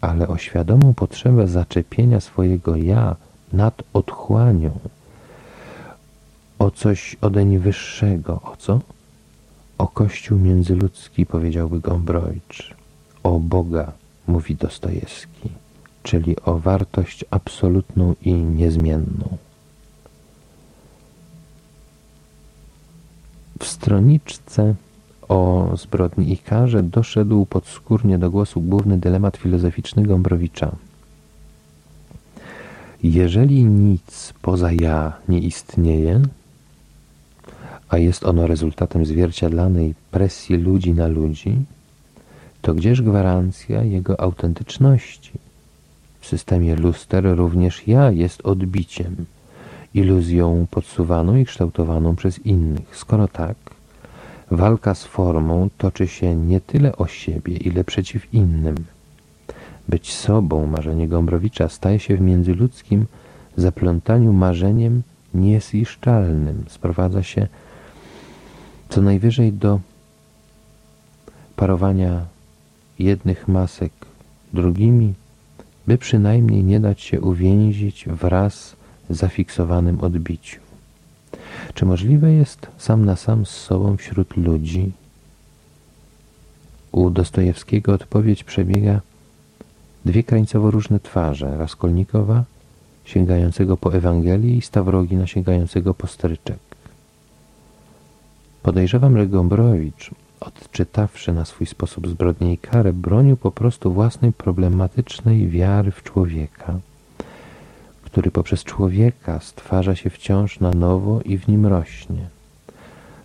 ale o świadomą potrzebę zaczepienia swojego ja nad otchłanią, o coś odeń wyższego, o co? O Kościół międzyludzki, powiedziałby Gombrowicz, o Boga, mówi Dostojewski, czyli o wartość absolutną i niezmienną. W stroniczce o zbrodni i karze doszedł podskórnie do głosu główny dylemat filozoficzny Gombrowicza. Jeżeli nic poza ja nie istnieje, a jest ono rezultatem zwierciadlanej presji ludzi na ludzi, to gdzież gwarancja jego autentyczności? W systemie luster również ja jest odbiciem, iluzją podsuwaną i kształtowaną przez innych. Skoro tak, walka z formą toczy się nie tyle o siebie, ile przeciw innym. Być sobą, marzenie Gombrowicza, staje się w międzyludzkim zaplątaniu marzeniem niezniszczalnym. Sprowadza się co najwyżej do parowania jednych masek drugimi, by przynajmniej nie dać się uwięzić wraz zafiksowanym odbiciu. Czy możliwe jest sam na sam z sobą wśród ludzi? U Dostojewskiego odpowiedź przebiega dwie krańcowo różne twarze, Raskolnikowa sięgającego po Ewangelię i Stawrogina sięgającego po stryczek. Podejrzewam, że Gombrowicz, odczytawszy na swój sposób zbrodnię i karę, bronił po prostu własnej problematycznej wiary w człowieka, który poprzez człowieka stwarza się wciąż na nowo i w nim rośnie.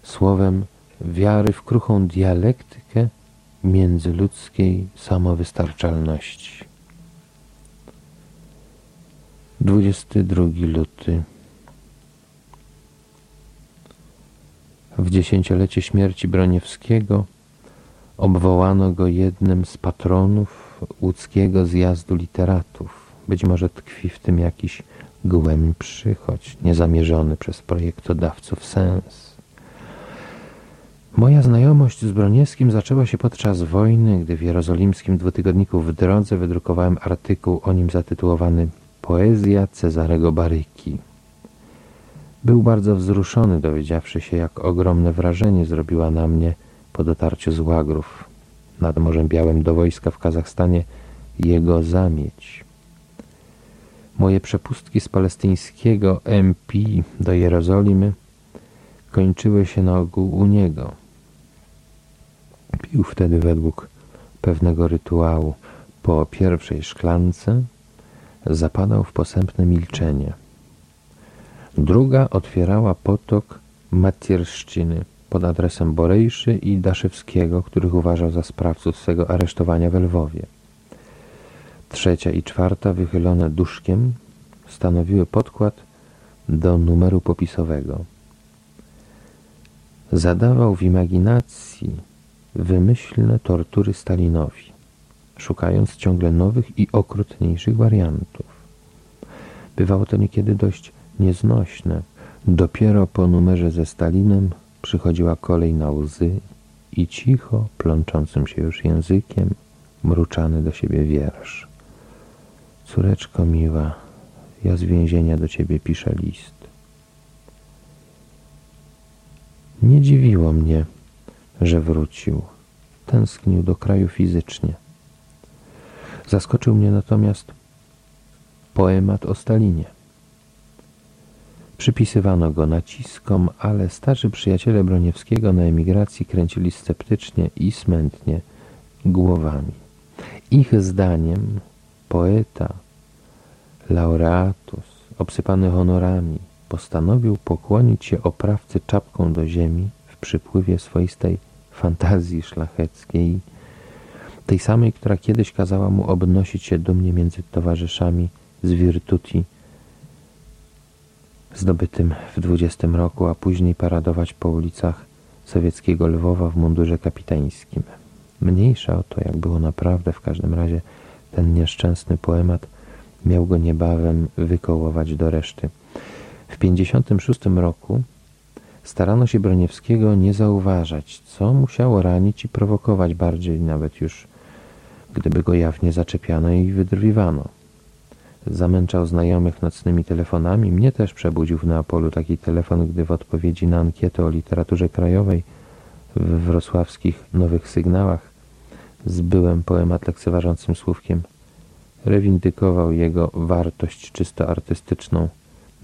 Słowem wiary w kruchą dialektykę międzyludzkiej samowystarczalności. 22 luty W dziesięciolecie śmierci Broniewskiego obwołano go jednym z patronów łódzkiego zjazdu literatów. Być może tkwi w tym jakiś głębszy, choć niezamierzony przez projektodawców sens. Moja znajomość z Broniewskim zaczęła się podczas wojny, gdy w jerozolimskim dwutygodniku w drodze wydrukowałem artykuł o nim zatytułowany Poezja Cezarego Baryki. Był bardzo wzruszony, dowiedziawszy się, jak ogromne wrażenie zrobiła na mnie po dotarciu z Łagrów nad Morzem Białym do wojska w Kazachstanie jego zamieć. Moje przepustki z palestyńskiego MP do Jerozolimy kończyły się na ogół u niego. Pił wtedy według pewnego rytuału. Po pierwszej szklance zapadał w posępne milczenie. Druga otwierała potok Macierszczyny pod adresem Borejszy i Daszewskiego, których uważał za sprawców swego aresztowania w Lwowie. Trzecia i czwarta, wychylone duszkiem, stanowiły podkład do numeru popisowego. Zadawał w imaginacji wymyślne tortury Stalinowi, szukając ciągle nowych i okrutniejszych wariantów. Bywało to niekiedy dość nieznośne. Dopiero po numerze ze Stalinem przychodziła kolej na łzy i cicho, plączącym się już językiem, mruczany do siebie wiersz. Córeczko miła, ja z więzienia do ciebie piszę list. Nie dziwiło mnie, że wrócił. Tęsknił do kraju fizycznie. Zaskoczył mnie natomiast poemat o Stalinie. Przypisywano go naciskom, ale starzy przyjaciele Broniewskiego na emigracji kręcili sceptycznie i smętnie głowami. Ich zdaniem poeta, laureatus, obsypany honorami, postanowił pokłonić się oprawcy czapką do ziemi w przypływie swoistej fantazji szlacheckiej, tej samej, która kiedyś kazała mu obnosić się dumnie między towarzyszami z virtuti zdobytym w 20 roku, a później paradować po ulicach sowieckiego Lwowa w mundurze kapitańskim. Mniejsza o to, jak było naprawdę, w każdym razie ten nieszczęsny poemat miał go niebawem wykołować do reszty. W 56 roku starano się Broniewskiego nie zauważać, co musiało ranić i prowokować bardziej nawet już gdyby go jawnie zaczepiano i wydrwiwano. Zamęczał znajomych nocnymi telefonami. Mnie też przebudził w Neapolu taki telefon, gdy w odpowiedzi na ankietę o literaturze krajowej w wrocławskich Nowych Sygnałach zbyłem poemat lekceważącym słówkiem. Rewindykował jego wartość czysto artystyczną,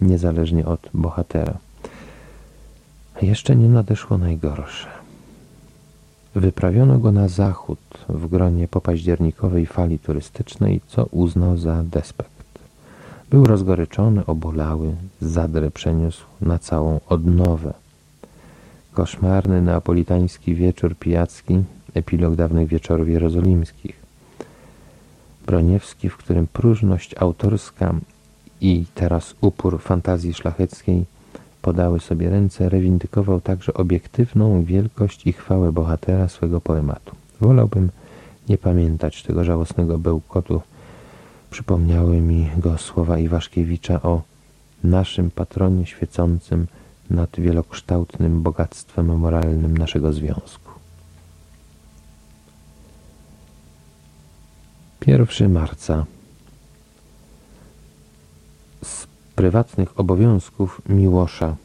niezależnie od bohatera. Jeszcze nie nadeszło najgorsze. Wyprawiono go na zachód w gronie popaździernikowej fali turystycznej, co uznał za despekt. Był rozgoryczony, obolały, zadrę przeniósł na całą odnowę. Koszmarny neapolitański wieczór pijacki, epilog dawnych wieczorów jerozolimskich. Broniewski, w którym próżność autorska i teraz upór fantazji szlacheckiej podały sobie ręce, rewindykował także obiektywną wielkość i chwałę bohatera swego poematu. Wolałbym nie pamiętać tego żałosnego bełkotu. Przypomniały mi go słowa Iwaszkiewicza o naszym patronie świecącym nad wielokształtnym bogactwem moralnym naszego związku. 1 marca z prywatnych obowiązków Miłosza.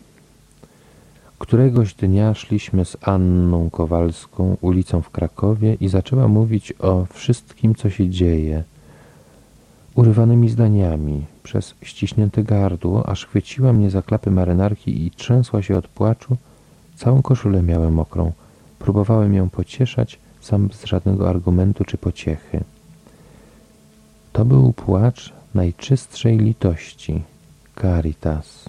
Któregoś dnia szliśmy z Anną Kowalską ulicą w Krakowie i zaczęła mówić o wszystkim, co się dzieje, urywanymi zdaniami, przez ściśnięte gardło, aż chwyciła mnie za klapy marynarki i trzęsła się od płaczu. Całą koszulę miałem mokrą. Próbowałem ją pocieszać, sam bez żadnego argumentu czy pociechy. To był płacz najczystszej litości, caritas.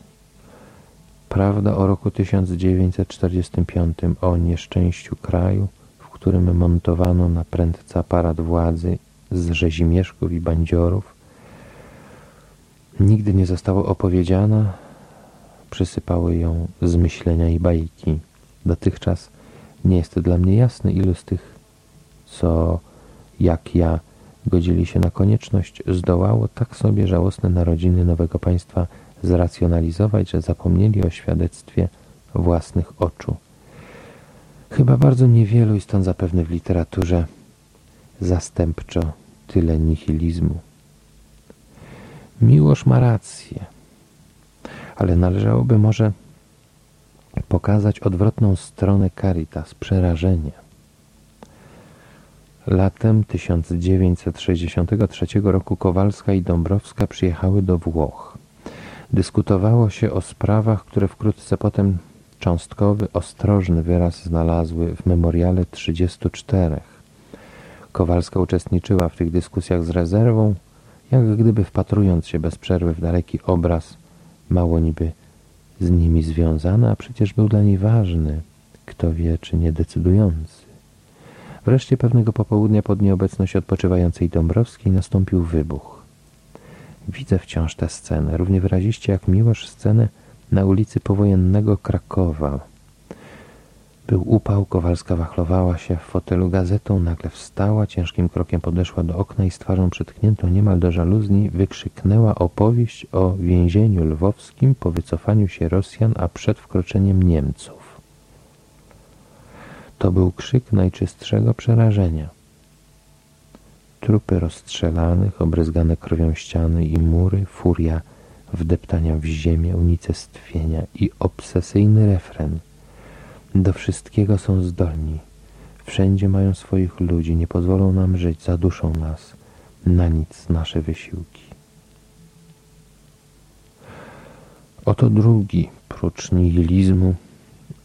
Prawda o roku 1945, o nieszczęściu kraju, w którym montowano na prędce aparat władzy z rzezimieszków i bandziorów, nigdy nie została opowiedziana, przysypały ją zmyślenia i bajki. Dotychczas nie jest dla mnie jasne, ilu z tych, co jak ja godzili się na konieczność, zdołało tak sobie żałosne narodziny nowego państwa zracjonalizować, że zapomnieli o świadectwie własnych oczu. Chyba bardzo niewielu i stąd zapewne w literaturze zastępczo tyle nihilizmu. Miłosz ma rację, ale należałoby może pokazać odwrotną stronę Caritas, przerażenia. Latem 1963 roku Kowalska i Dąbrowska przyjechały do Włoch. Dyskutowało się o sprawach, które wkrótce potem cząstkowy, ostrożny wyraz znalazły w memoriale 34. Kowalska uczestniczyła w tych dyskusjach z rezerwą, jak gdyby wpatrując się bez przerwy w daleki obraz, mało niby z nimi związany, a przecież był dla niej ważny, kto wie, czy nie decydujący. Wreszcie pewnego popołudnia pod nieobecność odpoczywającej Dąbrowskiej nastąpił wybuch. Widzę wciąż tę scenę, równie wyraziście jak miłość scenę na ulicy powojennego Krakowa. Był upał, Kowalska wachlowała się w fotelu gazetą, nagle wstała, ciężkim krokiem podeszła do okna i z twarzą przytkniętą niemal do żaluzni wykrzyknęła opowieść o więzieniu lwowskim po wycofaniu się Rosjan, a przed wkroczeniem Niemców. To był krzyk najczystszego przerażenia. Trupy rozstrzelanych, obryzgane krwią ściany i mury, furia wdeptania w ziemię, unicestwienia i obsesyjny refren. Do wszystkiego są zdolni. Wszędzie mają swoich ludzi, nie pozwolą nam żyć, zaduszą nas. Na nic nasze wysiłki. Oto drugi, prócz nihilizmu,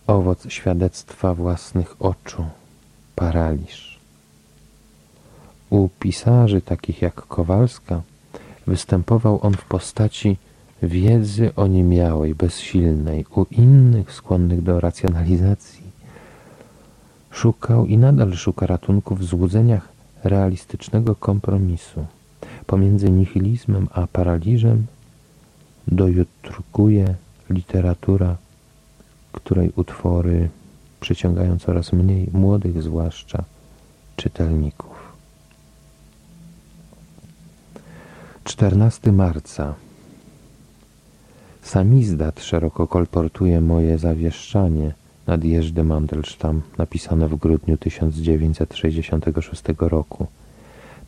owoc świadectwa własnych oczu, paraliż. U pisarzy takich jak Kowalska występował on w postaci wiedzy oniemiałej, bezsilnej, u innych skłonnych do racjonalizacji. Szukał i nadal szuka ratunku w złudzeniach realistycznego kompromisu. Pomiędzy nihilizmem a paraliżem dojutrkuje literatura której utwory przyciągają coraz mniej młodych, zwłaszcza czytelników. 14 marca Samizdat szeroko kolportuje moje zawieszczanie nad Jeżdy Mandelstam napisane w grudniu 1966 roku.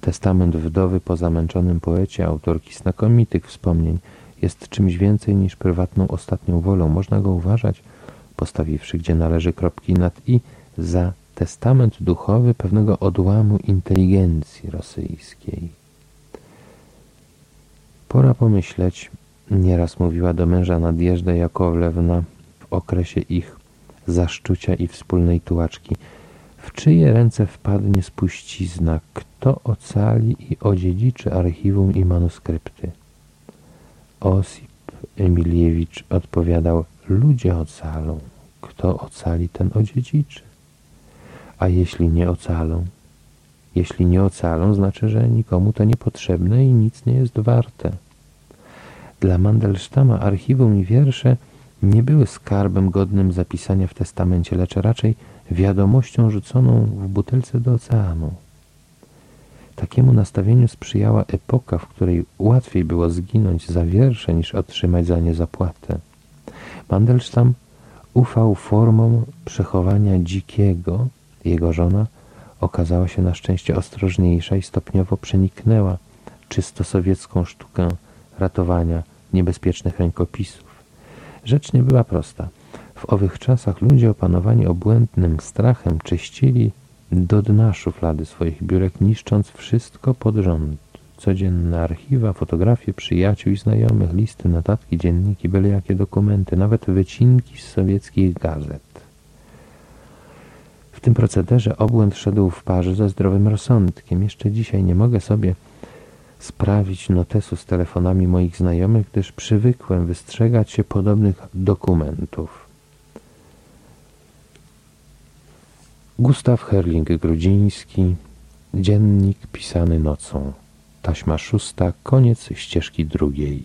Testament wdowy po zamęczonym poecie, autorki znakomitych wspomnień, jest czymś więcej niż prywatną ostatnią wolą. Można go uważać, postawiwszy gdzie należy kropki nad i, za testament duchowy pewnego odłamu inteligencji rosyjskiej. Pora pomyśleć, nieraz mówiła do męża Nadjeżda Jakowlewna w okresie ich zaszczucia i wspólnej tułaczki, w czyje ręce wpadnie spuścizna, kto ocali i odziedziczy archiwum i manuskrypty. Osip Emiliewicz odpowiadał, ludzie ocalą, kto ocali, ten odziedziczy. A jeśli nie ocalą? Jeśli nie ocalą, znaczy, że nikomu to niepotrzebne i nic nie jest warte. Dla Mandelsztama archiwum i wiersze nie były skarbem godnym zapisania w testamencie, lecz raczej wiadomością rzuconą w butelce do oceanu. Takiemu nastawieniu sprzyjała epoka, w której łatwiej było zginąć za wiersze niż otrzymać za nie zapłatę. Mandelstam ufał formom przechowania dzikiego, jego żona okazała się na szczęście ostrożniejsza i stopniowo przeniknęła czysto sowiecką sztukę ratowania niebezpiecznych rękopisów. Rzecz nie była prosta. W owych czasach ludzie opanowani obłędnym strachem czyścili do dna szuflady swoich biurek, niszcząc wszystko pod rząd. Codzienne archiwa, fotografie przyjaciół i znajomych, listy, notatki, dzienniki, byle jakie dokumenty, nawet wycinki z sowieckich gazet. W tym procederze obłęd szedł w parze ze zdrowym rozsądkiem. Jeszcze dzisiaj nie mogę sobie sprawić notesu z telefonami moich znajomych, gdyż przywykłem wystrzegać się podobnych dokumentów. Gustaw Herling-Grudziński Dziennik pisany nocą Taśma szósta, koniec ścieżki drugiej.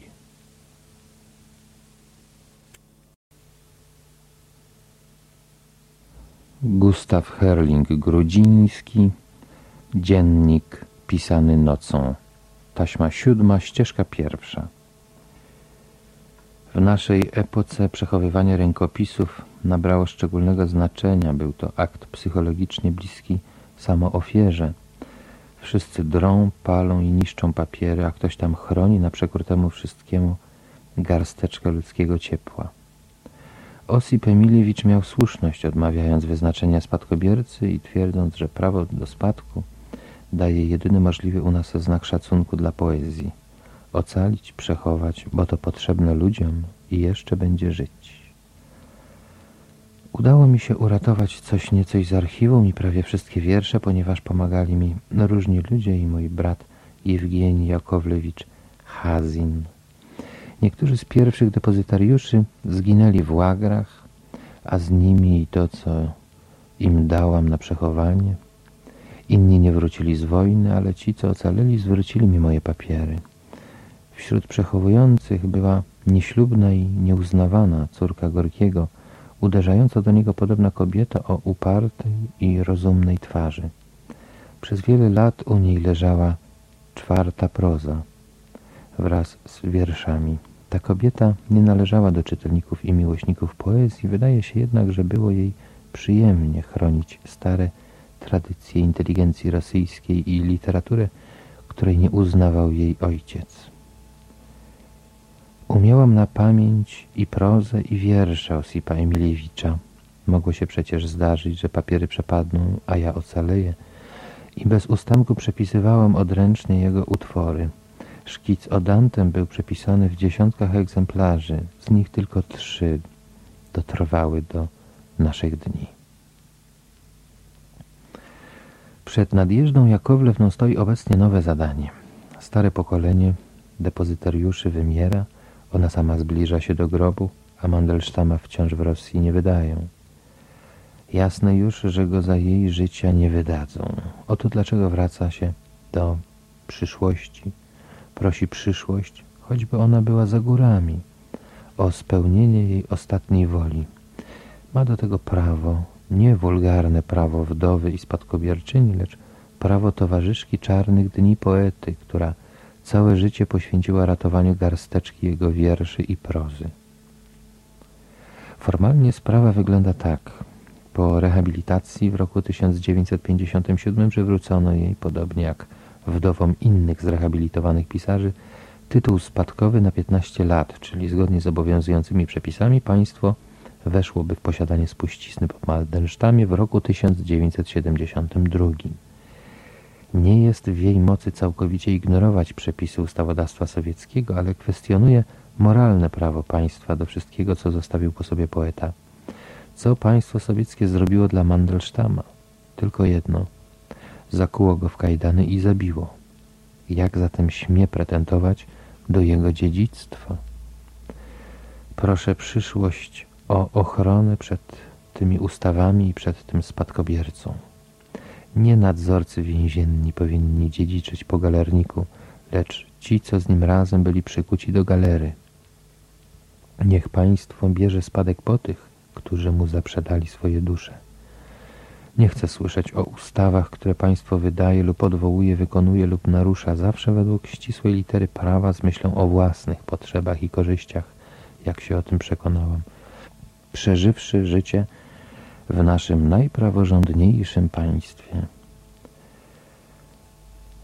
Gustaw Herling-Grudziński Dziennik pisany nocą Taśma siódma, ścieżka pierwsza. W naszej epoce przechowywanie rękopisów nabrało szczególnego znaczenia. Był to akt psychologicznie bliski samoofierze. Wszyscy drą, palą i niszczą papiery, a ktoś tam chroni na przekór temu wszystkiemu garsteczkę ludzkiego ciepła. Osip Emiliewicz miał słuszność, odmawiając wyznaczenia spadkobiercy i twierdząc, że prawo do spadku daje jedyny możliwy u nas znak szacunku dla poezji. Ocalić, przechować, bo to potrzebne ludziom i jeszcze będzie żyć. Udało mi się uratować coś niecoś z archiwum i prawie wszystkie wiersze, ponieważ pomagali mi różni ludzie i mój brat Jewgieni Jakowlewicz Hazin. Niektórzy z pierwszych depozytariuszy zginęli w łagrach, a z nimi i to, co im dałam na przechowanie – Inni nie wrócili z wojny, ale ci, co ocaleli, zwrócili mi moje papiery. Wśród przechowujących była nieślubna i nieuznawana córka Gorkiego, uderzająca do niego podobna kobieta o upartej i rozumnej twarzy. Przez wiele lat u niej leżała czwarta proza wraz z wierszami. Ta kobieta nie należała do czytelników i miłośników poezji, wydaje się jednak, że było jej przyjemnie chronić stare tradycję inteligencji rosyjskiej i literaturę, której nie uznawał jej ojciec. Umiałam na pamięć i prozę, i wiersze Osipa Emiliewicza. Mogło się przecież zdarzyć, że papiery przepadną, a ja ocaleję i bez ustanku przepisywałam odręcznie jego utwory. Szkic o Dantem był przepisany w dziesiątkach egzemplarzy, z nich tylko trzy dotrwały do naszych dni. Przed nadjeżdą Jakowlewną stoi obecnie nowe zadanie. Stare pokolenie depozytariuszy wymiera, ona sama zbliża się do grobu, a Mandelsztama wciąż w Rosji nie wydają. Jasne już, że go za jej życia nie wydadzą. Oto dlaczego wraca się do przyszłości. Prosi przyszłość, choćby ona była za górami, o spełnienie jej ostatniej woli. Ma do tego prawo, nie wulgarne prawo wdowy i spadkobierczyni, lecz prawo towarzyszki czarnych dni poety, która całe życie poświęciła ratowaniu garsteczki jego wierszy i prozy. Formalnie sprawa wygląda tak. Po rehabilitacji w roku 1957 przywrócono jej, podobnie jak wdowom innych zrehabilitowanych pisarzy tytuł spadkowy na 15 lat, czyli zgodnie z obowiązującymi przepisami państwo weszłoby w posiadanie spuścizny po Maldensztamie w roku 1972. Nie jest w jej mocy całkowicie ignorować przepisy ustawodawstwa sowieckiego, ale kwestionuje moralne prawo państwa do wszystkiego, co zostawił po sobie poeta. Co państwo sowieckie zrobiło dla Mandelsztama? Tylko jedno. Zakuło go w kajdany i zabiło. Jak zatem śmie pretendować do jego dziedzictwa? Proszę przyszłość o ochronę przed tymi ustawami i przed tym spadkobiercą. Nie nadzorcy więzienni powinni dziedziczyć po galerniku, lecz ci, co z nim razem byli przykuci do galery. Niech państwo bierze spadek po tych, którzy mu zaprzedali swoje dusze. Nie chcę słyszeć o ustawach, które państwo wydaje lub odwołuje, wykonuje lub narusza, zawsze według ścisłej litery prawa z myślą o własnych potrzebach i korzyściach, jak się o tym przekonałam. Przeżywszy życie w naszym najpraworządniejszym państwie.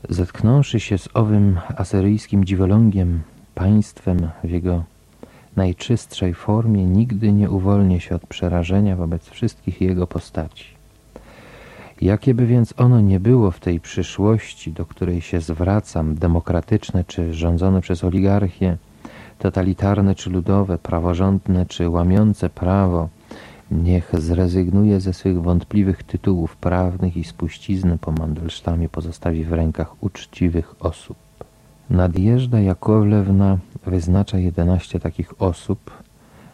Zetknąwszy się z owym asyryjskim dziwolągiem, państwem w jego najczystszej formie, nigdy nie uwolnię się od przerażenia wobec wszystkich jego postaci. Jakie by więc ono nie było w tej przyszłości, do której się zwracam, demokratyczne czy rządzone przez oligarchię, totalitarne czy ludowe, praworządne czy łamiące prawo, niech zrezygnuje ze swych wątpliwych tytułów prawnych i spuściznę po Mandelsztamie pozostawi w rękach uczciwych osób. Nadjeżdża Jakowlewna wyznacza jedenaście takich osób,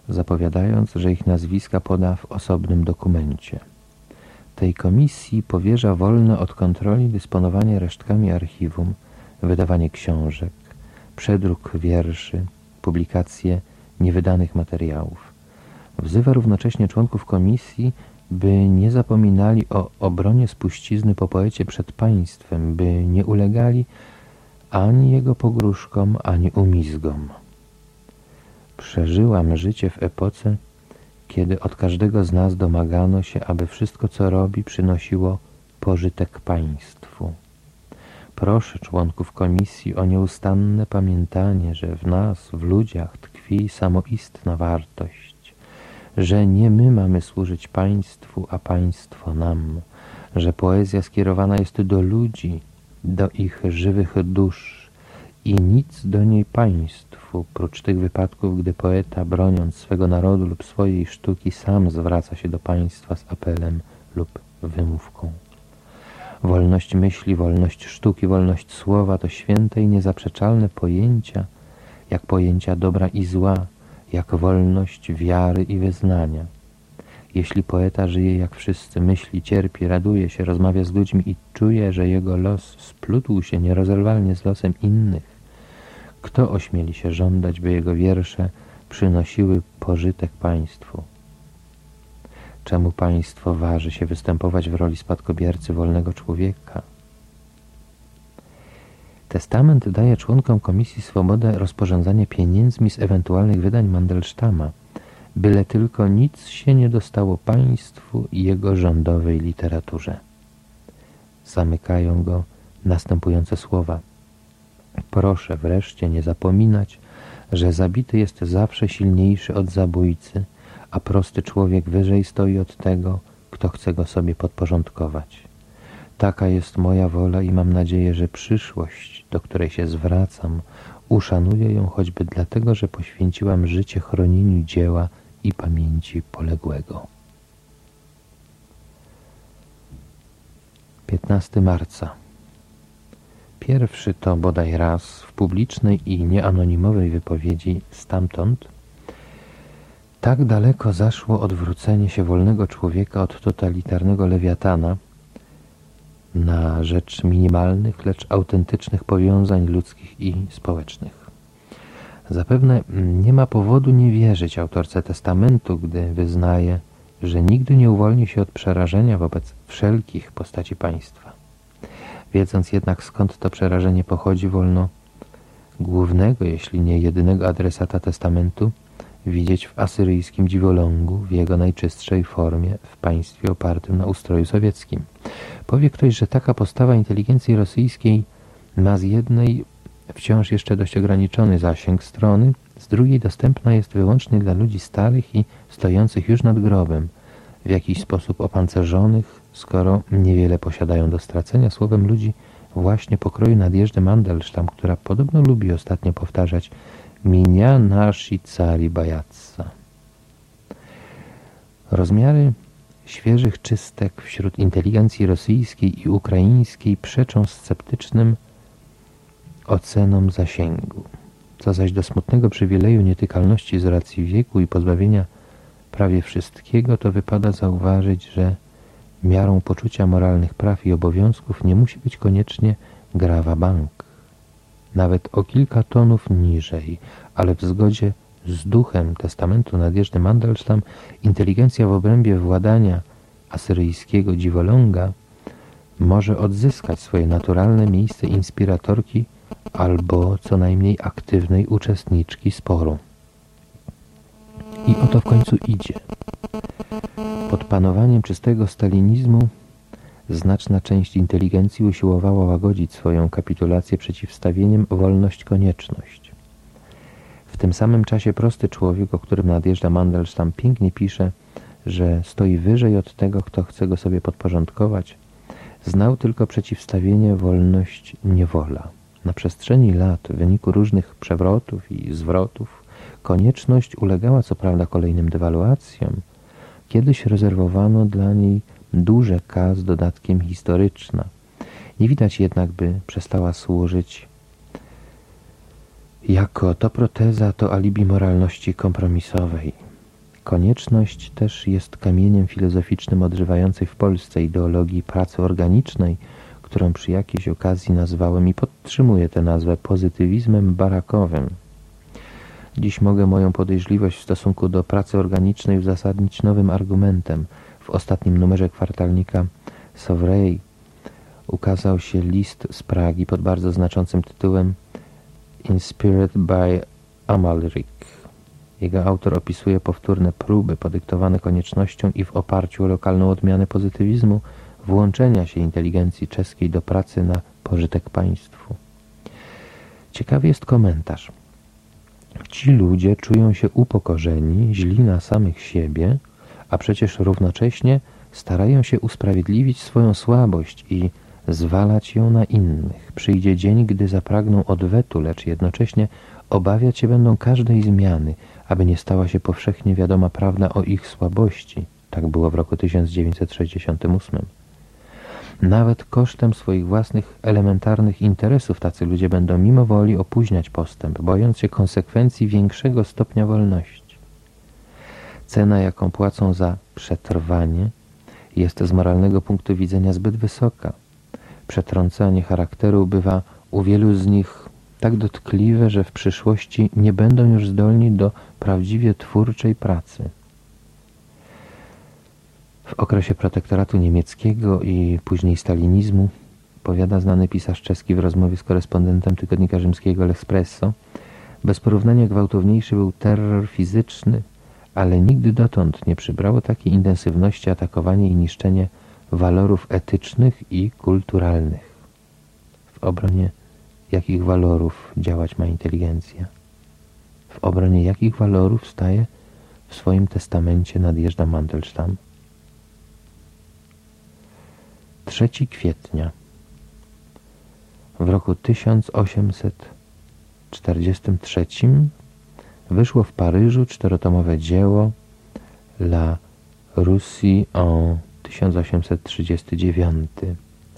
zapowiadając, że ich nazwiska poda w osobnym dokumencie. Tej komisji powierza wolne od kontroli dysponowanie resztkami archiwum, wydawanie książek, przedruk wierszy, publikację niewydanych materiałów. Wzywa równocześnie członków komisji, by nie zapominali o obronie spuścizny po poecie przed państwem, by nie ulegali ani jego pogróżkom, ani umizgom. Przeżyłam życie w epoce, kiedy od każdego z nas domagano się, aby wszystko, co robi, przynosiło pożytek państwu. Proszę członków komisji o nieustanne pamiętanie, że w nas, w ludziach tkwi samoistna wartość, że nie my mamy służyć państwu, a państwo nam, że poezja skierowana jest do ludzi, do ich żywych dusz i nic do niej państwu, prócz tych wypadków, gdy poeta, broniąc swego narodu lub swojej sztuki, sam zwraca się do państwa z apelem lub wymówką. Wolność myśli, wolność sztuki, wolność słowa to święte i niezaprzeczalne pojęcia, jak pojęcia dobra i zła, jak wolność wiary i wyznania. Jeśli poeta żyje jak wszyscy, myśli, cierpi, raduje się, rozmawia z ludźmi i czuje, że jego los splótł się nierozerwalnie z losem innych, kto ośmieli się żądać, by jego wiersze przynosiły pożytek państwu? Czemu państwo waży się występować w roli spadkobiercy wolnego człowieka? Testament daje członkom Komisji swobodę rozporządzania pieniędzmi z ewentualnych wydań Mandelsztama – byle tylko nic się nie dostało państwu i jego rządowej literaturze. Zamykają go następujące słowa. Proszę wreszcie nie zapominać, że zabity jest zawsze silniejszy od zabójcy, a prosty człowiek wyżej stoi od tego, kto chce go sobie podporządkować. Taka jest moja wola i mam nadzieję, że przyszłość, do której się zwracam, uszanuje ją choćby dlatego, że poświęciłam życie chronieniu dzieła i pamięci poległego. 15 marca Pierwszy to bodaj raz w publicznej i nieanonimowej wypowiedzi stamtąd tak daleko zaszło odwrócenie się wolnego człowieka od totalitarnego lewiatana na rzecz minimalnych, lecz autentycznych powiązań ludzkich i społecznych. Zapewne nie ma powodu nie wierzyć autorce testamentu, gdy wyznaje, że nigdy nie uwolni się od przerażenia wobec wszelkich postaci państwa. Wiedząc jednak skąd to przerażenie pochodzi, wolno głównego, jeśli nie jedynego adresata testamentu widzieć w asyryjskim dziwolągu w jego najczystszej formie w państwie opartym na ustroju sowieckim. Powie ktoś, że taka postawa inteligencji rosyjskiej ma z jednej wciąż jeszcze dość ograniczony zasięg strony, z drugiej dostępna jest wyłącznie dla ludzi starych i stojących już nad grobem, w jakiś sposób opancerzonych, skoro niewiele posiadają do stracenia, słowem ludzi właśnie pokroju nadjeżdża Mandelstam, która podobno lubi ostatnio powtarzać Minia nasi cari bajatsa. Rozmiary świeżych czystek wśród inteligencji rosyjskiej i ukraińskiej przeczą sceptycznym ocenom zasięgu. Co zaś do smutnego przywileju nietykalności z racji wieku i pozbawienia prawie wszystkiego, to wypada zauważyć, że miarą poczucia moralnych praw i obowiązków nie musi być koniecznie grawa bank. Nawet o kilka tonów niżej, ale w zgodzie z duchem testamentu nadjeżdy Mandelstam inteligencja w obrębie władania asyryjskiego dziwoląga może odzyskać swoje naturalne miejsce inspiratorki albo co najmniej aktywnej uczestniczki sporu. I o to w końcu idzie. Pod panowaniem czystego stalinizmu znaczna część inteligencji usiłowała łagodzić swoją kapitulację przeciwstawieniem wolność-konieczność. W tym samym czasie prosty człowiek, o którym nadjeżdża Mandelstam, pięknie pisze, że stoi wyżej od tego, kto chce go sobie podporządkować, znał tylko przeciwstawienie wolność-niewola. Na przestrzeni lat, w wyniku różnych przewrotów i zwrotów, konieczność ulegała co prawda kolejnym dewaluacjom. Kiedyś rezerwowano dla niej duże K z dodatkiem historyczna. Nie widać jednak, by przestała służyć jako to proteza, to alibi moralności kompromisowej. Konieczność też jest kamieniem filozoficznym odżywającej w Polsce ideologii pracy organicznej, którą przy jakiejś okazji nazwałem i podtrzymuję tę nazwę pozytywizmem barakowym. Dziś mogę moją podejrzliwość w stosunku do pracy organicznej uzasadnić nowym argumentem. Ostatnim numerze kwartalnika Sovrej ukazał się list z Pragi pod bardzo znaczącym tytułem Inspired by Amalric. Jego autor opisuje powtórne próby podyktowane koniecznością i w oparciu o lokalną odmianę pozytywizmu włączenia się inteligencji czeskiej do pracy na pożytek państwu. Ciekawy jest komentarz. Ci ludzie czują się upokorzeni, źli na samych siebie, a przecież równocześnie starają się usprawiedliwić swoją słabość i zwalać ją na innych. Przyjdzie dzień, gdy zapragną odwetu, lecz jednocześnie obawiać się będą każdej zmiany, aby nie stała się powszechnie wiadoma prawda o ich słabości. Tak było w roku 1968. Nawet kosztem swoich własnych elementarnych interesów tacy ludzie będą mimo woli opóźniać postęp, bojąc się konsekwencji większego stopnia wolności. Cena, jaką płacą za przetrwanie, jest z moralnego punktu widzenia zbyt wysoka. Przetrącanie charakteru bywa u wielu z nich tak dotkliwe, że w przyszłości nie będą już zdolni do prawdziwie twórczej pracy. W okresie protektoratu niemieckiego i później stalinizmu, powiada znany pisarz czeski w rozmowie z korespondentem tygodnika rzymskiego L'Espresso, bez porównania gwałtowniejszy był terror fizyczny, ale nigdy dotąd nie przybrało takiej intensywności atakowanie i niszczenie walorów etycznych i kulturalnych. W obronie jakich walorów działać ma inteligencja? W obronie jakich walorów staje w swoim testamencie nadjeżdża Mandelstam? 3 kwietnia w roku 1843 wyszło w Paryżu czterotomowe dzieło La Russie en 1839.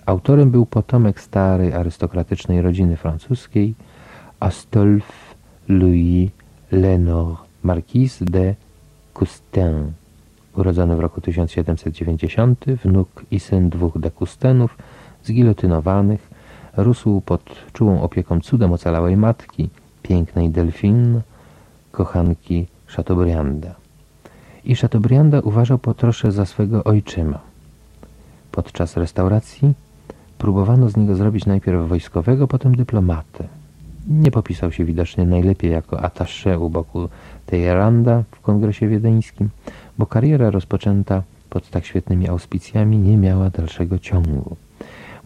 Autorem był potomek starej arystokratycznej rodziny francuskiej Astolphe Louis Lenor, marquis de Coustein urodzony w roku 1790, wnuk i syn dwóch dekustenów, zgilotynowanych, rósł pod czułą opieką cudem ocalałej matki, pięknej Delphine, kochanki Chateaubrianda. I Chateaubrianda uważał po trosze za swego ojczyma. Podczas restauracji próbowano z niego zrobić najpierw wojskowego, potem dyplomatę. Nie popisał się widocznie najlepiej jako attaché u boku Tejeranda w kongresie wiedeńskim, bo kariera rozpoczęta pod tak świetnymi auspicjami nie miała dalszego ciągu.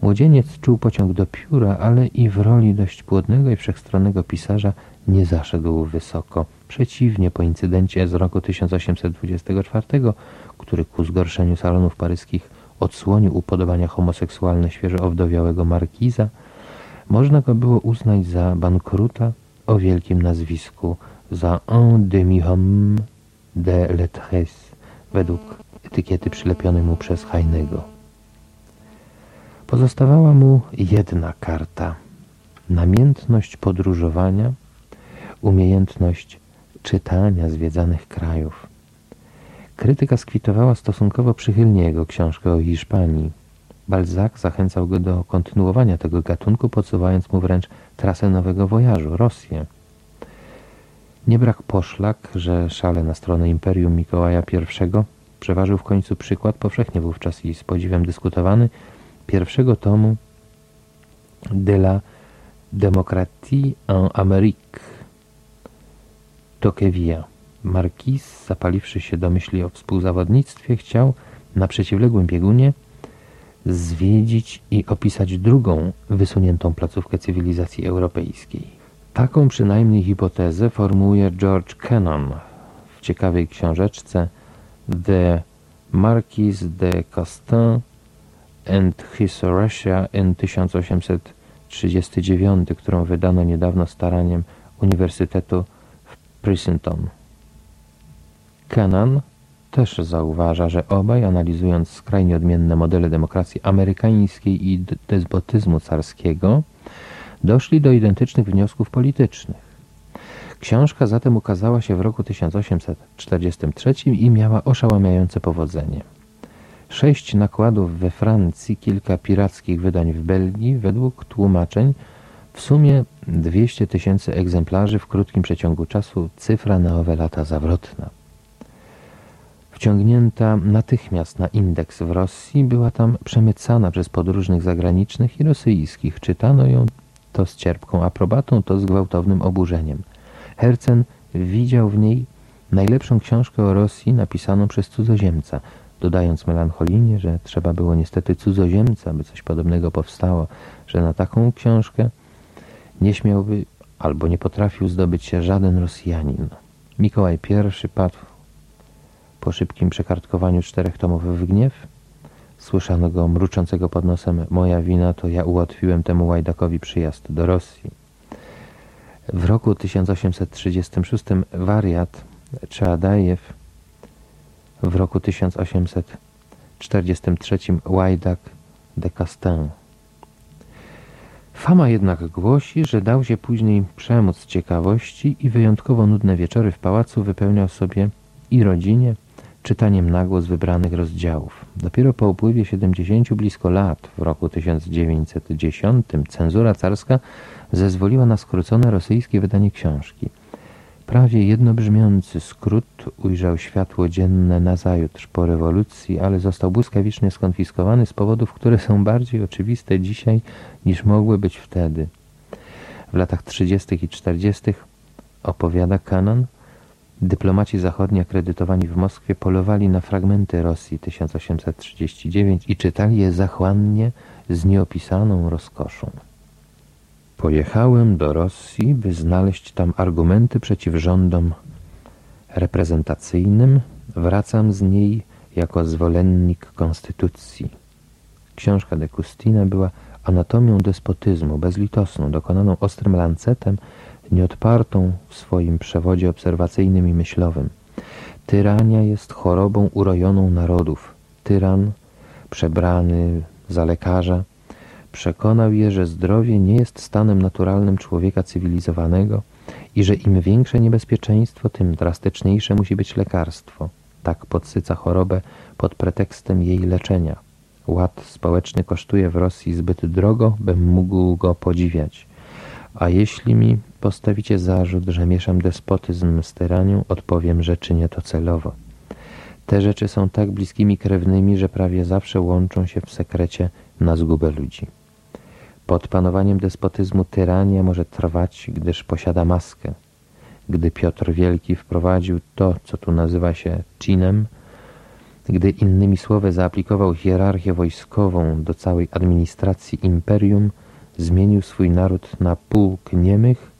Młodzieniec czuł pociąg do pióra, ale i w roli dość płodnego i wszechstronnego pisarza nie zaszedł wysoko. Przeciwnie, po incydencie z roku 1824, który ku zgorszeniu salonów paryskich odsłonił upodobania homoseksualne świeżo owdowiałego markiza, można go było uznać za bankruta o wielkim nazwisku, za un demi-homme de lettres, według etykiety przylepionej mu przez Heinego. Pozostawała mu jedna karta. Namiętność podróżowania, umiejętność czytania zwiedzanych krajów. Krytyka skwitowała stosunkowo przychylnie jego książkę o Hiszpanii. Balzac zachęcał go do kontynuowania tego gatunku, podsuwając mu wręcz trasę nowego wojażu, Rosję. Nie brak poszlak, że szale na stronę Imperium Mikołaja I przeważył w końcu przykład, powszechnie wówczas i z podziwem dyskutowany, pierwszego tomu de la démocratie en Amérique Tocqueville. Marquis, zapaliwszy się do myśli o współzawodnictwie, chciał na przeciwległym biegunie zwiedzić i opisać drugą wysuniętą placówkę cywilizacji europejskiej. Taką przynajmniej hipotezę formułuje George Kennan w ciekawej książeczce The Marquis de Castin and His Russia in 1839, którą wydano niedawno staraniem Uniwersytetu w Princeton. Kennan też zauważa, że obaj, analizując skrajnie odmienne modele demokracji amerykańskiej i despotyzmu carskiego, doszli do identycznych wniosków politycznych. Książka zatem ukazała się w roku 1843 i miała oszałamiające powodzenie. Sześć nakładów we Francji, kilka pirackich wydań w Belgii, według tłumaczeń w sumie 200 tysięcy egzemplarzy w krótkim przeciągu czasu, cyfra na owe lata zawrotna. Wciągnięta natychmiast na indeks w Rosji, była tam przemycana przez podróżnych zagranicznych i rosyjskich. Czytano ją to z cierpką aprobatą, to z gwałtownym oburzeniem. Hercen widział w niej najlepszą książkę o Rosji napisaną przez cudzoziemca, dodając melancholijnie, że trzeba było niestety cudzoziemca, by coś podobnego powstało, że na taką książkę nie śmiałby albo nie potrafił zdobyć się żaden Rosjanin. Mikołaj I padł po szybkim przekartkowaniu czterech tomów w gniew. Słyszano go mruczącego pod nosem moja wina, to ja ułatwiłem temu łajdakowi przyjazd do Rosji. W roku 1836 wariat Czeadajew, w roku 1843 łajdak de Castin. Fama jednak głosi, że dał się później przemóc ciekawości i wyjątkowo nudne wieczory w pałacu wypełniał sobie i rodzinie, czytaniem nagłos wybranych rozdziałów. Dopiero po upływie 70 blisko lat, w roku 1910, cenzura carska zezwoliła na skrócone rosyjskie wydanie książki. Prawie jednobrzmiący skrót ujrzał światło dzienne nazajutrz po rewolucji, ale został błyskawicznie skonfiskowany z powodów, które są bardziej oczywiste dzisiaj niż mogły być wtedy. W latach 30. i 40. opowiada Kanon, Dyplomaci zachodni akredytowani w Moskwie polowali na fragmenty Rosji 1839 i czytali je zachłannie z nieopisaną rozkoszą. Pojechałem do Rosji, by znaleźć tam argumenty przeciw rządom reprezentacyjnym. Wracam z niej jako zwolennik konstytucji. Książka de Custina była anatomią despotyzmu, bezlitosną, dokonaną ostrym lancetem, nieodpartą w swoim przewodzie obserwacyjnym i myślowym. Tyrania jest chorobą urojoną narodów. Tyran, przebrany za lekarza, przekonał je, że zdrowie nie jest stanem naturalnym człowieka cywilizowanego i że im większe niebezpieczeństwo, tym drastyczniejsze musi być lekarstwo. Tak podsyca chorobę pod pretekstem jej leczenia. Ład społeczny kosztuje w Rosji zbyt drogo, bym mógł go podziwiać. A jeśli mi postawicie zarzut, że mieszam despotyzm z tyranią, odpowiem, że czynię to celowo. Te rzeczy są tak bliskimi krewnymi, że prawie zawsze łączą się w sekrecie na zgubę ludzi. Pod panowaniem despotyzmu tyrania może trwać, gdyż posiada maskę. Gdy Piotr Wielki wprowadził to, co tu nazywa się czinem, Gdy innymi słowy zaaplikował hierarchię wojskową do całej administracji imperium, zmienił swój naród na pułk niemych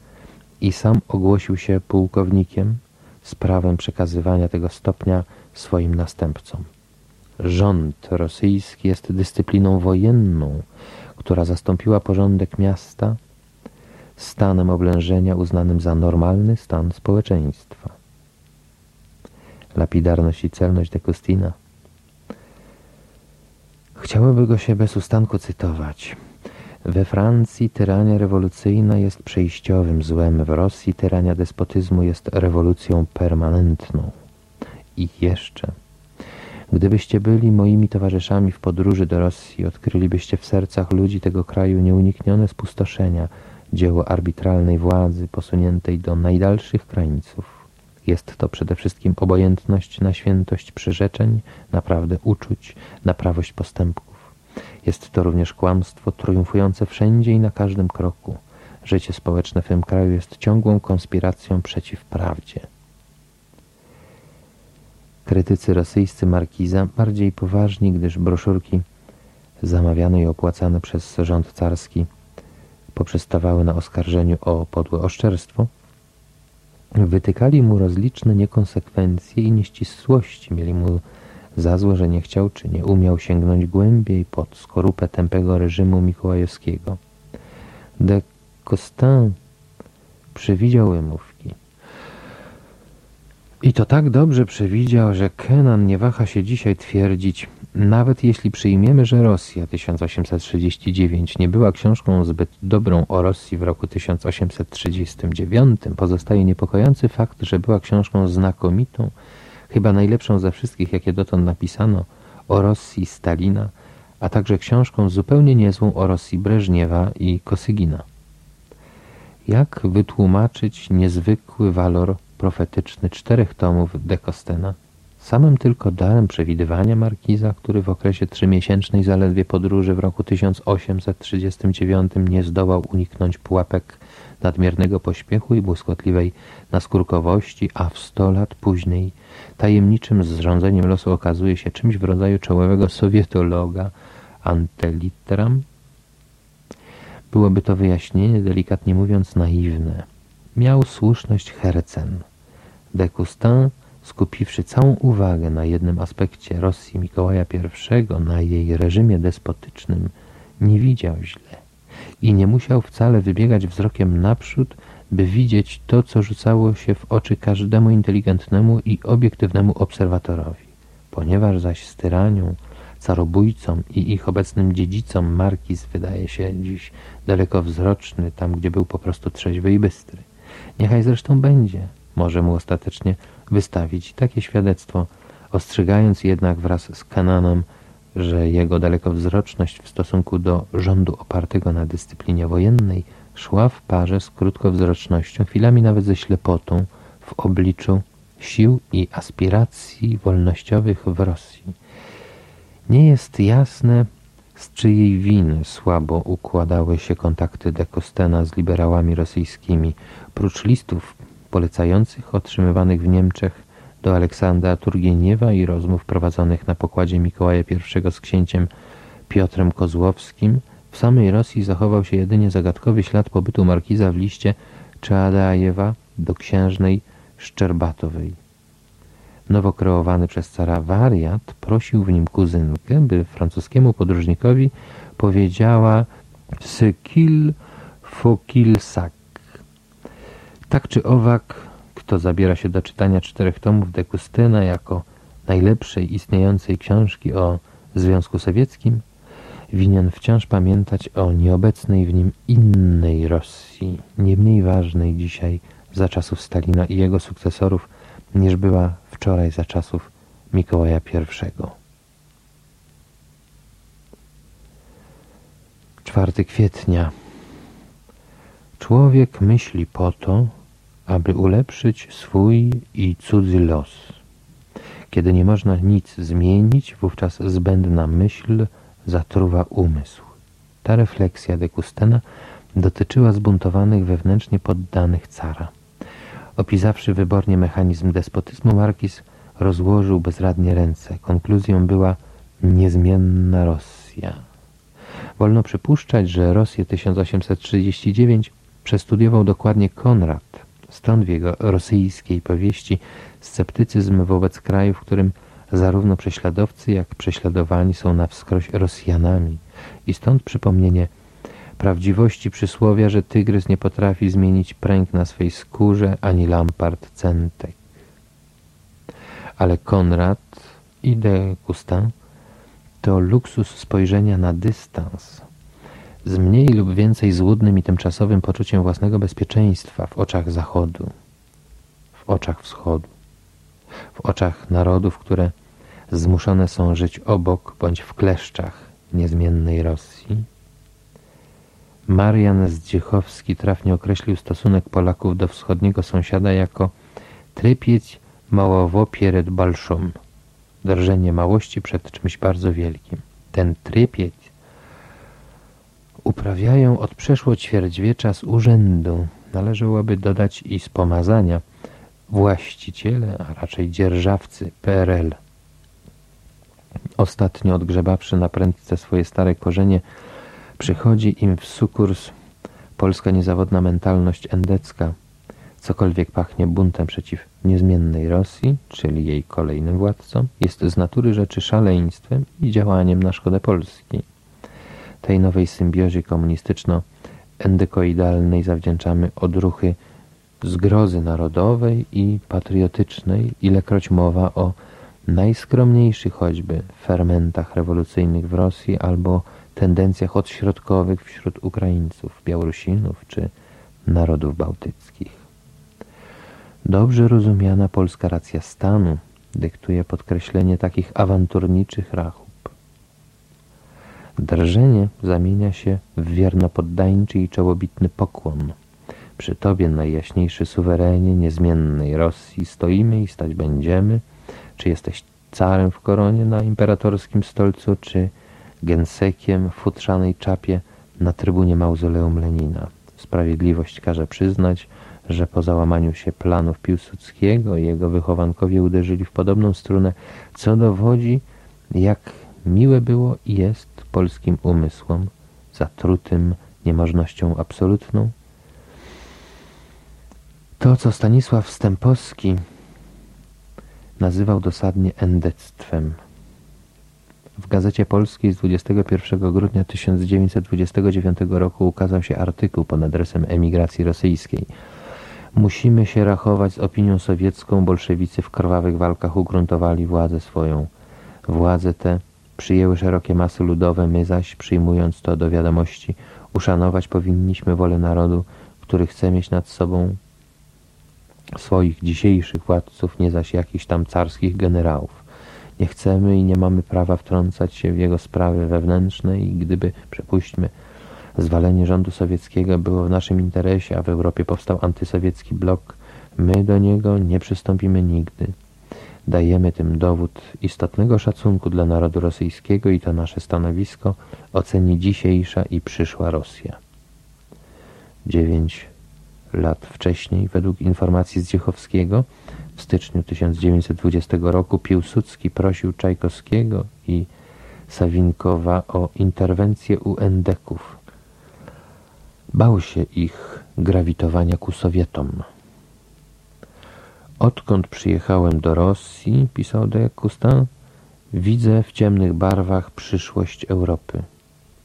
i sam ogłosił się pułkownikiem z prawem przekazywania tego stopnia swoim następcom. Rząd rosyjski jest dyscypliną wojenną, która zastąpiła porządek miasta stanem oblężenia uznanym za normalny stan społeczeństwa. Lapidarność i celność de Costina. Chciałoby go się bez ustanku cytować. We Francji tyrania rewolucyjna jest przejściowym złem, w Rosji tyrania despotyzmu jest rewolucją permanentną. I jeszcze, gdybyście byli moimi towarzyszami w podróży do Rosji, odkrylibyście w sercach ludzi tego kraju nieuniknione spustoszenia, dzieło arbitralnej władzy posuniętej do najdalszych krańców. Jest to przede wszystkim obojętność na świętość przyrzeczeń, na prawdę uczuć, na prawość postępków. Jest to również kłamstwo triumfujące wszędzie i na każdym kroku. Życie społeczne w tym kraju jest ciągłą konspiracją przeciw prawdzie. Krytycy rosyjscy Markiza bardziej poważni, gdyż broszurki zamawiane i opłacane przez rząd carski poprzestawały na oskarżeniu o podłe oszczerstwo, wytykali mu rozliczne niekonsekwencje i nieścisłości, mieli mu za złe, że nie chciał czy nie umiał sięgnąć głębiej pod skorupę tępego reżimu mikołajowskiego. De Costin przewidział wymówki. I to tak dobrze przewidział, że Kenan nie waha się dzisiaj twierdzić, nawet jeśli przyjmiemy, że Rosja 1839 nie była książką zbyt dobrą o Rosji w roku 1839, pozostaje niepokojący fakt, że była książką znakomitą, chyba najlepszą ze wszystkich, jakie dotąd napisano, o Rosji Stalina, a także książką zupełnie niezłą o Rosji Breżniewa i Kosygina. Jak wytłumaczyć niezwykły walor profetyczny czterech tomów de Costena? Samym tylko darem przewidywania markiza, który w okresie trzymiesięcznej zaledwie podróży w roku 1839 nie zdołał uniknąć pułapek nadmiernego pośpiechu i błyskotliwej naskórkowości, a w sto lat później tajemniczym zrządzeniem losu okazuje się czymś w rodzaju czołowego sowietologa antelitteram? Byłoby to wyjaśnienie, delikatnie mówiąc, naiwne. Miał słuszność Hercen. De Coustin skupiwszy całą uwagę na jednym aspekcie Rosji Mikołaja I, na jej reżimie despotycznym, nie widział źle i nie musiał wcale wybiegać wzrokiem naprzód, by widzieć to, co rzucało się w oczy każdemu inteligentnemu i obiektywnego obserwatorowi. Ponieważ zaś z tyranią, carobójcom i ich obecnym dziedzicom Markiz wydaje się dziś dalekowzroczny, tam gdzie był po prostu trzeźwy i bystry. Niechaj zresztą będzie, może mu ostatecznie wystawić takie świadectwo, ostrzegając jednak wraz z Kananem, że jego dalekowzroczność w stosunku do rządu opartego na dyscyplinie wojennej szła w parze z krótkowzrocznością, chwilami nawet ze ślepotą w obliczu sił i aspiracji wolnościowych w Rosji. Nie jest jasne, z czyjej winy słabo układały się kontakty de Costena z liberałami rosyjskimi. Prócz listów polecających otrzymywanych w Niemczech do Aleksandra Turgieniewa i rozmów prowadzonych na pokładzie Mikołaja I z księciem Piotrem Kozłowskim, w samej Rosji zachował się jedynie zagadkowy ślad pobytu markiza w liście Czaadajewa do księżnej Szczerbatowej. Nowo kreowany przez cara wariat prosił w nim kuzynkę, by francuskiemu podróżnikowi powiedziała Sekil Fokilsak, tak czy owak, kto zabiera się do czytania czterech tomów Dekustyna jako najlepszej istniejącej książki o Związku Sowieckim, winien wciąż pamiętać o nieobecnej w nim innej Rosji, nie mniej ważnej dzisiaj za czasów Stalina i jego sukcesorów, niż była wczoraj za czasów Mikołaja I. 4 kwietnia Człowiek myśli po to, aby ulepszyć swój i cudzy los. Kiedy nie można nic zmienić, wówczas zbędna myśl zatruwa umysł. Ta refleksja Dekustena dotyczyła zbuntowanych wewnętrznie poddanych cara. Opisawszy wybornie mechanizm despotyzmu, Markis rozłożył bezradnie ręce. Konkluzją była niezmienna Rosja. Wolno przypuszczać, że Rosję 1839 przestudiował dokładnie Konrad. Stąd w jego rosyjskiej powieści sceptycyzm wobec kraju, w którym zarówno prześladowcy, jak prześladowani są na wskroś Rosjanami. I stąd przypomnienie prawdziwości przysłowia, że tygrys nie potrafi zmienić pręg na swej skórze, ani lampart centek. Ale Konrad i de Coustin to luksus spojrzenia na dystans, z mniej lub więcej złudnym i tymczasowym poczuciem własnego bezpieczeństwa w oczach Zachodu, w oczach Wschodu, w oczach narodów, które zmuszone są żyć obok bądź w kleszczach niezmiennej Rosji. Marian Zdziechowski trafnie określił stosunek Polaków do wschodniego sąsiada jako trypieć małowo piered balszom, drżenie małości przed czymś bardzo wielkim. Ten trypieć uprawiają od przeszło ćwierćwiecza z urzędu, należałoby dodać i z pomazania, właściciele, a raczej dzierżawcy PRL. Ostatnio odgrzebawszy na prędce swoje stare korzenie, przychodzi im w sukurs polska niezawodna mentalność endecka. Cokolwiek pachnie buntem przeciw niezmiennej Rosji, czyli jej kolejnym władcom, jest z natury rzeczy szaleństwem i działaniem na szkodę Polski. Tej nowej symbiozie komunistyczno-endekoidalnej zawdzięczamy odruchy zgrozy narodowej i patriotycznej, ilekroć mowa o najskromniejszych choćby fermentach rewolucyjnych w Rosji albo tendencjach odśrodkowych wśród Ukraińców, Białorusinów czy narodów bałtyckich. Dobrze rozumiana polska racja stanu dyktuje podkreślenie takich awanturniczych rachub. Drżenie zamienia się w wiernopoddańczy i czołobitny pokłon. Przy Tobie, najjaśniejszy suwerenie niezmiennej Rosji, stoimy i stać będziemy. Czy jesteś carem w koronie na imperatorskim stolcu, czy gensekiem w futrzanej czapie na trybunie mauzoleum Lenina. Sprawiedliwość każe przyznać, że po załamaniu się planów Piłsudskiego jego wychowankowie uderzyli w podobną strunę, co dowodzi, jak miłe było i jest polskim umysłom, zatrutym niemożnością absolutną. To, co Stanisław Stępowski nazywał dosadnie endectwem, w Gazecie Polskiej z 21 grudnia 1929 roku ukazał się artykuł pod adresem emigracji rosyjskiej. Musimy się rachować z opinią sowiecką. Bolszewicy w krwawych walkach ugruntowali władzę swoją. Władze te przyjęły szerokie masy ludowe, my zaś, przyjmując to do wiadomości, uszanować powinniśmy wolę narodu, który chce mieć nad sobą swoich dzisiejszych władców, nie zaś jakichś tam carskich generałów. Nie chcemy i nie mamy prawa wtrącać się w jego sprawy wewnętrzne i gdyby, przepuśćmy, zwalenie rządu sowieckiego było w naszym interesie, a w Europie powstał antysowiecki blok, my do niego nie przystąpimy nigdy. Dajemy tym dowód istotnego szacunku dla narodu rosyjskiego i to nasze stanowisko oceni dzisiejsza i przyszła Rosja. Dziewięć lat wcześniej, według informacji Zdziechowskiego, w styczniu 1920 roku Piłsudski prosił Czajkowskiego i Sawinkowa o interwencję u endeków. Bał się ich grawitowania ku Sowietom. Odkąd przyjechałem do Rosji, pisał de Coustin, widzę w ciemnych barwach przyszłość Europy.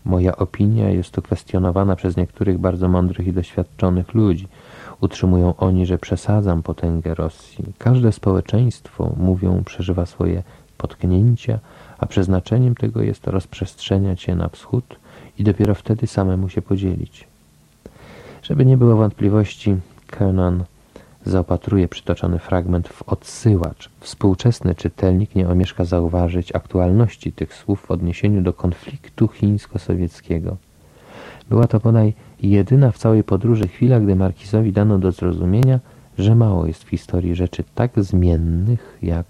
Moja opinia jest to kwestionowana przez niektórych bardzo mądrych i doświadczonych ludzi – Utrzymują oni, że przesadzam potęgę Rosji. Każde społeczeństwo, mówią, przeżywa swoje potknięcia, a przeznaczeniem tego jest rozprzestrzeniać się na wschód i dopiero wtedy samemu się podzielić. Żeby nie było wątpliwości, Kenan zaopatruje przytoczony fragment w odsyłacz. Współczesny czytelnik nie omieszka zauważyć aktualności tych słów w odniesieniu do konfliktu chińsko-sowieckiego. Była to bodaj jedyna w całej podróży chwila, gdy Markizowi dano do zrozumienia, że mało jest w historii rzeczy tak zmiennych jak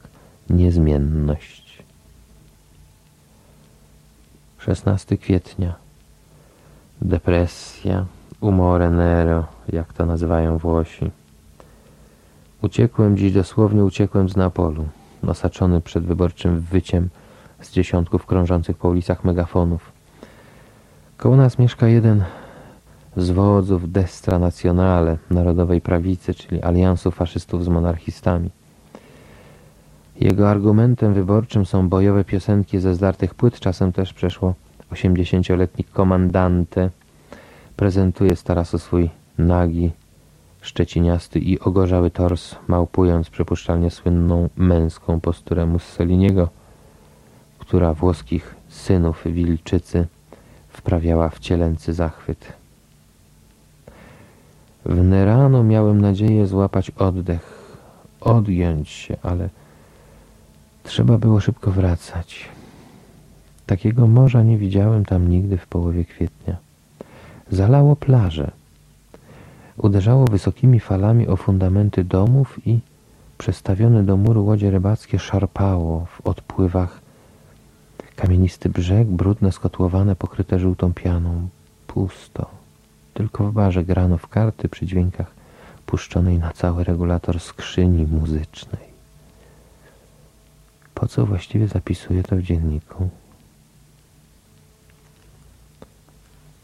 niezmienność. 16 kwietnia. Depresja, umore nero, jak to nazywają Włosi. Uciekłem dziś, dosłownie uciekłem z Napolu. osaczony przedwyborczym wyciem z dziesiątków krążących po ulicach megafonów. Koło nas mieszka jeden z wodzów Destra Nazionale, narodowej prawicy, czyli aliansu faszystów z monarchistami. Jego argumentem wyborczym są bojowe piosenki ze zdartych płyt, czasem też przeszło 80-letni komandante prezentuje z tarasu swój nagi, szczeciniasty i ogorzały tors, małpując przypuszczalnie słynną męską posturę Mussoliniego, która włoskich synów wilczycy wprawiała w cielęcy zachwyt. W Nerano miałem nadzieję złapać oddech, odgiąć się, ale trzeba było szybko wracać. Takiego morza nie widziałem tam nigdy w połowie kwietnia. Zalało plaże. Uderzało wysokimi falami o fundamenty domów i przestawione do muru łodzie rybackie szarpało w odpływach kamienisty brzeg, brudne, skotłowane, pokryte żółtą pianą. Pusto. Tylko w barze grano w karty przy dźwiękach puszczonej na cały regulator skrzyni muzycznej. Po co właściwie zapisuję to w dzienniku?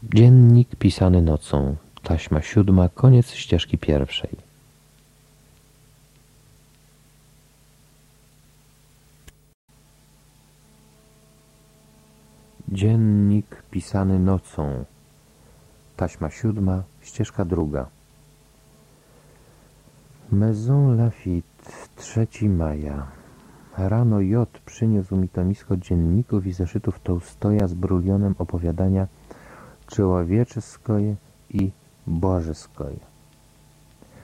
Dziennik pisany nocą. Taśma siódma, koniec ścieżki pierwszej. Dziennik pisany nocą. Taśma siódma, ścieżka druga. Maison Lafitte, 3 maja. Rano J przyniósł mi to misko dzienników i zeszytów Tołstoja z brulionem opowiadania Człowieczeskoje i Bożeskoje.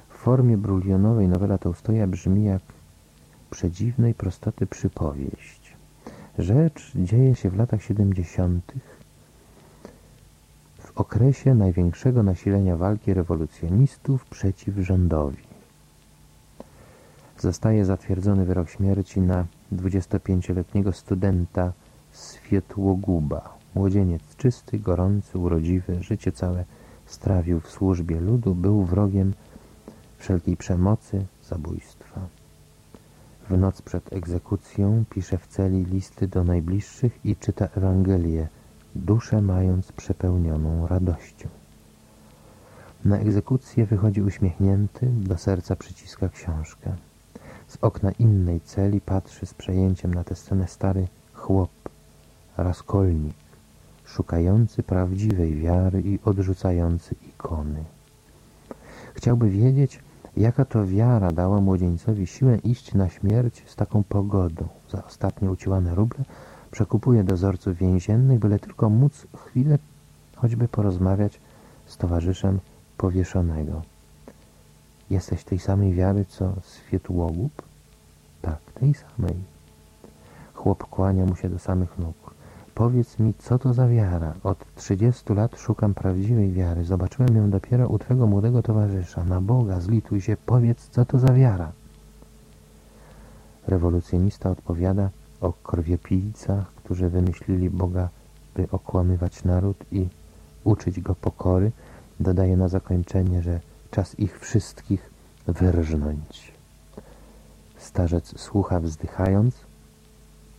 W formie brulionowej nowela Tołstoja brzmi jak przedziwnej prostoty przypowieść. Rzecz dzieje się w latach siedemdziesiątych, w okresie największego nasilenia walki rewolucjonistów przeciw rządowi. Zostaje zatwierdzony wyrok śmierci na 25-letniego studenta Swietłoguba. Młodzieniec czysty, gorący, urodziwy, życie całe strawił w służbie ludu, był wrogiem wszelkiej przemocy, zabójstwa. W noc przed egzekucją pisze w celi listy do najbliższych i czyta Ewangelię, duszę mając przepełnioną radością. Na egzekucję wychodzi uśmiechnięty, do serca przyciska książkę. Z okna innej celi patrzy z przejęciem na tę scenę stary chłop, raskolnik, szukający prawdziwej wiary i odrzucający ikony. Chciałby wiedzieć, jaka to wiara dała młodzieńcowi siłę iść na śmierć z taką pogodą. Za ostatnie uciłane ruble przekupuje dozorców więziennych, byle tylko móc chwilę choćby porozmawiać z towarzyszem powieszonego. Jesteś tej samej wiary, co Swietłogub? Tak, tej samej. Chłop kłania mu się do samych nóg. Powiedz mi, co to za wiara? Od trzydziestu lat szukam prawdziwej wiary. Zobaczyłem ją dopiero u twego młodego towarzysza. Na Boga, zlituj się, powiedz, co to za wiara? Rewolucjonista odpowiada o krwiopijcach, którzy wymyślili Boga, by okłamywać naród i uczyć go pokory. Dodaje na zakończenie, że czas ich wszystkich wyrżnąć. Starzec słucha wzdychając,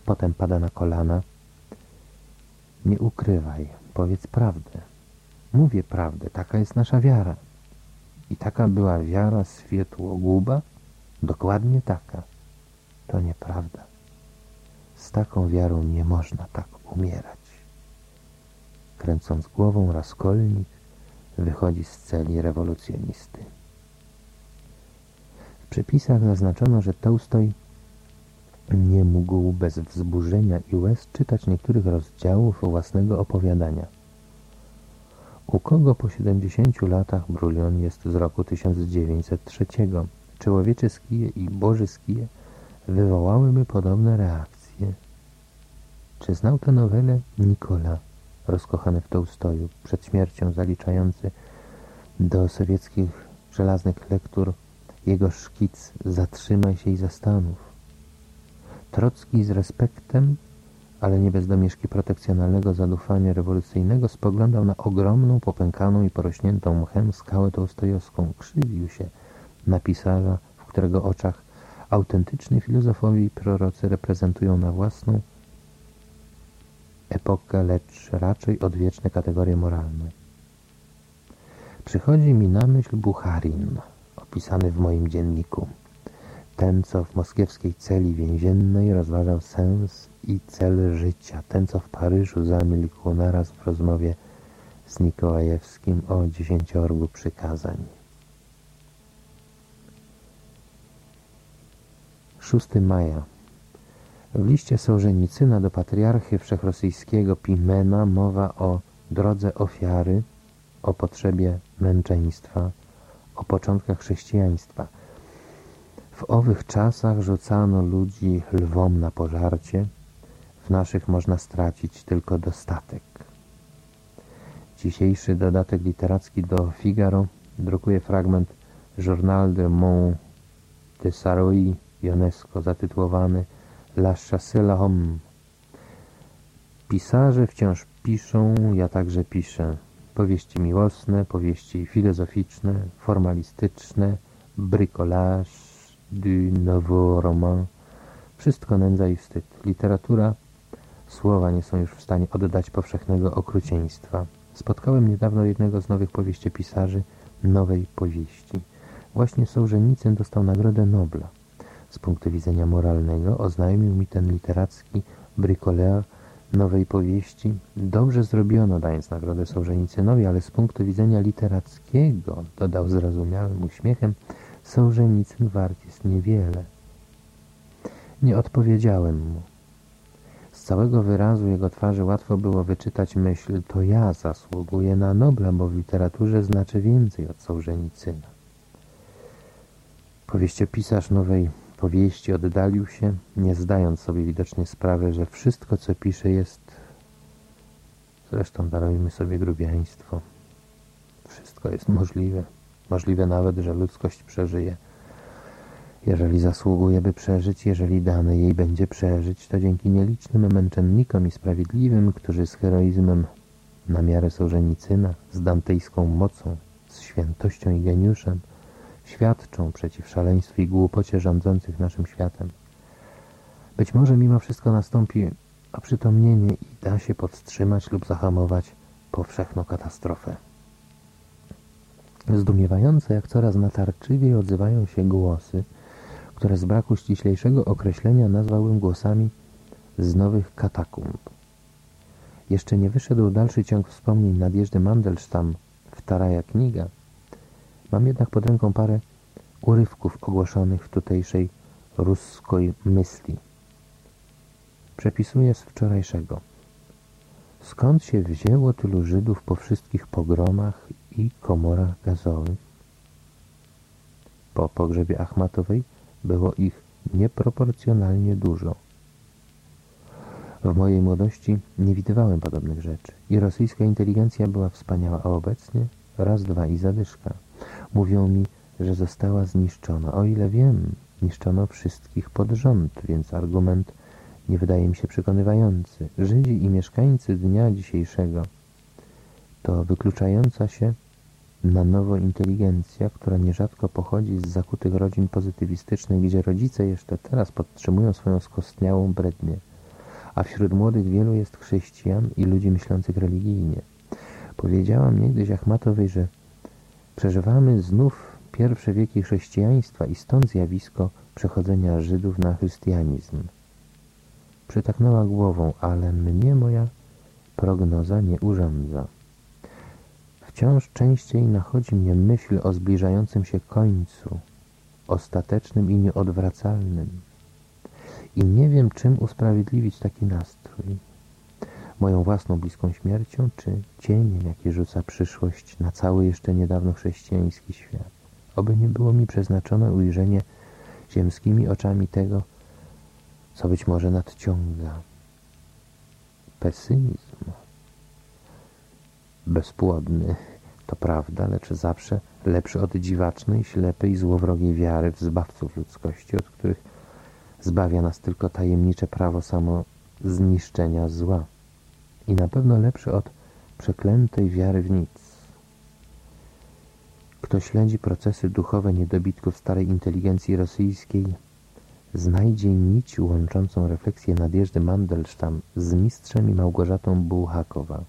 potem pada na kolana. Nie ukrywaj, powiedz prawdę. Mówię prawdę, taka jest nasza wiara. I taka była wiara Światłoguba? Dokładnie taka. To nieprawda. Z taką wiarą nie można tak umierać. Kręcąc głową, Raskolnik wychodzi z celi rewolucjonisty. W przepisach zaznaczono, że Tolstoj nie mógł bez wzburzenia i łez czytać niektórych rozdziałów własnego opowiadania. U kogo po 70 latach Brulion jest z roku 1903? Człowiecze skije i Boże skije wywołałyby podobne reakcje. Czy znał tę nowelę Nikola, rozkochany w Tołstoju, przed śmiercią zaliczający do sowieckich żelaznych lektur jego szkic Zatrzymaj się i zastanów. Trocki z respektem, ale nie bez domieszki protekcjonalnego zadufania rewolucyjnego spoglądał na ogromną, popękaną i porośniętą mchem skałę tołstojowską. Krzywił się na pisarza, w którego oczach Autentyczni filozofowie i prorocy reprezentują na własną epokę, lecz raczej odwieczne kategorie moralne. Przychodzi mi na myśl Bucharin, opisany w moim dzienniku. Ten, co w moskiewskiej celi więziennej rozważał sens i cel życia. Ten, co w Paryżu zamilkł naraz w rozmowie z Nikołajewskim o dziesięciorgu przykazań. 6 maja. W liście Sołżenicyna do patriarchy wszechrosyjskiego Pimena mowa o drodze ofiary, o potrzebie męczeństwa, o początkach chrześcijaństwa. W owych czasach rzucano ludzi lwom na pożarcie, w naszych można stracić tylko dostatek. Dzisiejszy dodatek literacki do Figaro drukuje fragment Journal de Mont de Saroy Ionesco zatytułowany La chasse la homme. Pisarze wciąż piszą, ja także piszę. Powieści miłosne, powieści filozoficzne, formalistyczne, bricolage du nouveau roman. Wszystko nędza i wstyd. Literatura, słowa nie są już w stanie oddać powszechnego okrucieństwa. Spotkałem niedawno jednego z nowych powieściopisarzy nowej powieści. Właśnie Sołżenicyn dostał Nagrodę Nobla. Z punktu widzenia moralnego oznajmił mi ten literacki bricoleur nowej powieści. Dobrze zrobiono, dając nagrodę Sołżenicynowi, ale z punktu widzenia literackiego, dodał zrozumiałym uśmiechem, Sołżenicyn wart jest niewiele. Nie odpowiedziałem mu. Z całego wyrazu jego twarzy łatwo było wyczytać myśl, to ja zasługuję na Nobla, bo w literaturze znaczy więcej od Sołżenicyna. Powieściopisarz nowej powieści oddalił się, nie zdając sobie widocznie sprawy, że wszystko, co pisze, jest... Zresztą darujmy sobie grubiaństwo. Wszystko jest możliwe. Możliwe nawet, że ludzkość przeżyje. Jeżeli zasługuje, by przeżyć, jeżeli dane jej będzie przeżyć, to dzięki nielicznym męczennikom i sprawiedliwym, którzy z heroizmem na miarę Sołżenicyna, z dantejską mocą, z świętością i geniuszem, świadczą przeciw szaleństwu i głupocie rządzących naszym światem. Być może mimo wszystko nastąpi oprzytomnienie i da się podtrzymać lub zahamować powszechną katastrofę. Zdumiewające, jak coraz natarczywiej odzywają się głosy, które z braku ściślejszego określenia nazwałbym głosami z nowych katakumb. Jeszcze nie wyszedł dalszy ciąg wspomnień nadjeżdy Mandelstam w Taraja Kniga, Mam jednak pod ręką parę urywków ogłoszonych w tutejszej ruskiej myśli. Przepisuję z wczorajszego. Skąd się wzięło tylu Żydów po wszystkich pogromach i komorach gazowych? Po pogrzebie Achmatowej było ich nieproporcjonalnie dużo. W mojej młodości nie widywałem podobnych rzeczy i rosyjska inteligencja była wspaniała, a obecnie raz, dwa i zadyszka. Mówią mi, że została zniszczona. O ile wiem, niszczono wszystkich pod rząd, więc argument nie wydaje mi się przekonywający. Żydzi i mieszkańcy dnia dzisiejszego to wykluczająca się na nowo inteligencja, która nierzadko pochodzi z zakutych rodzin pozytywistycznych, gdzie rodzice jeszcze teraz podtrzymują swoją skostniałą brednię, a wśród młodych wielu jest chrześcijan i ludzi myślących religijnie. Powiedziałam niegdyś Achmatowej, że Przeżywamy znów pierwsze wieki chrześcijaństwa i stąd zjawisko przechodzenia Żydów na chrystianizm. Przytaknęła głową, ale mnie moja prognoza nie urządza. Wciąż częściej nachodzi mnie myśl o zbliżającym się końcu, ostatecznym i nieodwracalnym. I nie wiem, czym usprawiedliwić taki nastrój moją własną bliską śmiercią, czy cieniem, jaki rzuca przyszłość na cały jeszcze niedawno chrześcijański świat. Oby nie było mi przeznaczone ujrzenie ziemskimi oczami tego, co być może nadciąga. Pesymizm. Bezpłodny, to prawda, lecz zawsze lepszy od dziwacznej, ślepej, złowrogiej wiary w zbawców ludzkości, od których zbawia nas tylko tajemnicze prawo samo zniszczenia zła i na pewno lepszy od przeklętej wiary w nic. Kto śledzi procesy duchowe niedobitków starej inteligencji rosyjskiej, znajdzie nić łączącą refleksję Nadjeżdy Mandelstam z mistrzem i Małgorzatą Bułhakowa.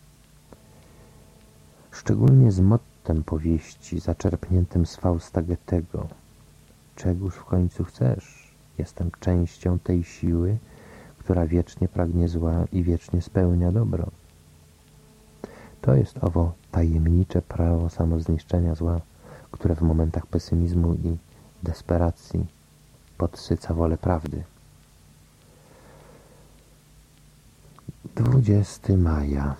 Szczególnie z mottem powieści zaczerpniętym z Fausta Goethego. Czegóż w końcu chcesz? Jestem częścią tej siły, która wiecznie pragnie zła i wiecznie spełnia dobro. To jest owo tajemnicze prawo samozniszczenia zła, które w momentach pesymizmu i desperacji podsyca wolę prawdy. 20 maja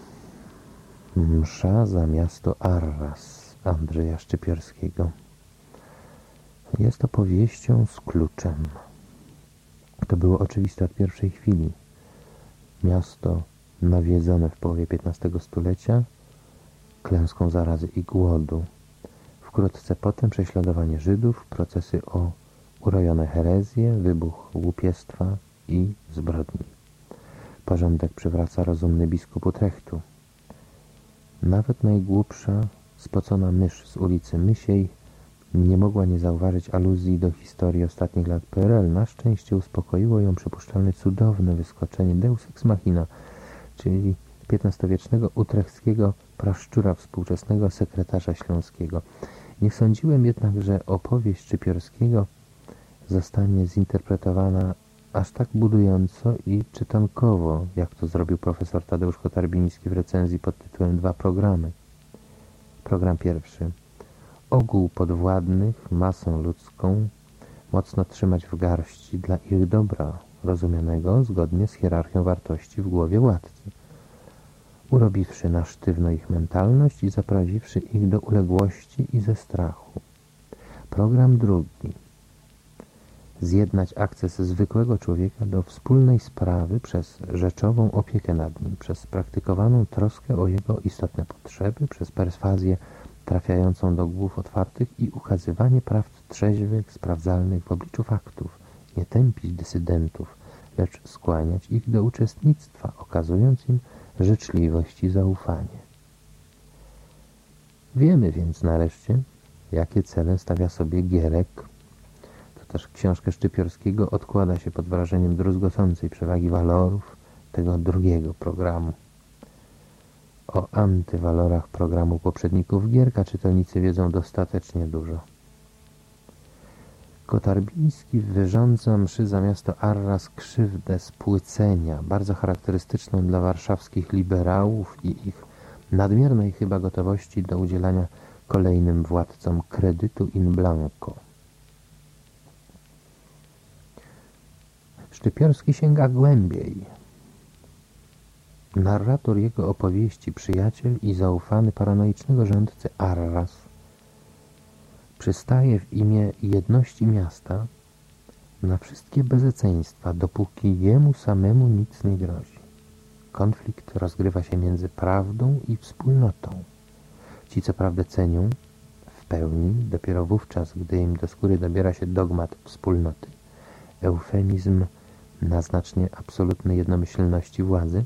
Msza za miasto Arras Andrzeja Szczypiorskiego Jest opowieścią z kluczem. To było oczywiste od pierwszej chwili. Miasto nawiedzone w połowie XV stulecia klęską zarazy i głodu. Wkrótce potem prześladowanie Żydów, procesy o urojone herezje, wybuch łupiestwa i zbrodni. Porządek przywraca rozumny biskup Utrechtu. Nawet najgłupsza, spocona mysz z ulicy Mysiej nie mogła nie zauważyć aluzji do historii ostatnich lat PRL. Na szczęście uspokoiło ją przypuszczalne cudowne wyskoczenie Deus Ex Machina, czyli XV-wiecznego utrechskiego praszczura współczesnego sekretarza śląskiego. Nie sądziłem jednak, że opowieść Szczypiorskiego zostanie zinterpretowana aż tak budująco i czytankowo, jak to zrobił profesor Tadeusz Kotarbiński w recenzji pod tytułem Dwa programy. Program pierwszy. Ogół podwładnych, masę ludzką, mocno trzymać w garści dla ich dobra, rozumianego zgodnie z hierarchią wartości w głowie władcy. Urobiwszy na sztywno ich mentalność i zaprawiwszy ich do uległości i ze strachu. Program drugi zjednać akces zwykłego człowieka do wspólnej sprawy przez rzeczową opiekę nad nim, przez praktykowaną troskę o jego istotne potrzeby, przez perswazję trafiającą do głów otwartych i ukazywanie prawd trzeźwych, sprawdzalnych w obliczu faktów, nie tępić dysydentów, lecz skłaniać ich do uczestnictwa, okazując im życzliwość i zaufanie. Wiemy więc nareszcie, jakie cele stawia sobie Gierek też książkę Szczypiorskiego odkłada się pod wrażeniem druzgocącej przewagi walorów tego drugiego programu. O antywalorach programu poprzedników Gierka czytelnicy wiedzą dostatecznie dużo. Kotarbiński wyrządza mszy za miasto Arras krzywdę spłycenia, bardzo charakterystyczną dla warszawskich liberałów i ich nadmiernej chyba gotowości do udzielania kolejnym władcom kredytu in blanco. Szczypiorski sięga głębiej. Narrator jego opowieści, przyjaciel i zaufany paranoicznego rządcy Arras przystaje w imię jedności miasta na wszystkie bezeceństwa, dopóki jemu samemu nic nie grozi. Konflikt rozgrywa się między prawdą i wspólnotą. Ci co prawdę cenią w pełni dopiero wówczas, gdy im do skóry dobiera się dogmat wspólnoty, eufemizm na znacznie absolutnej jednomyślności władzy,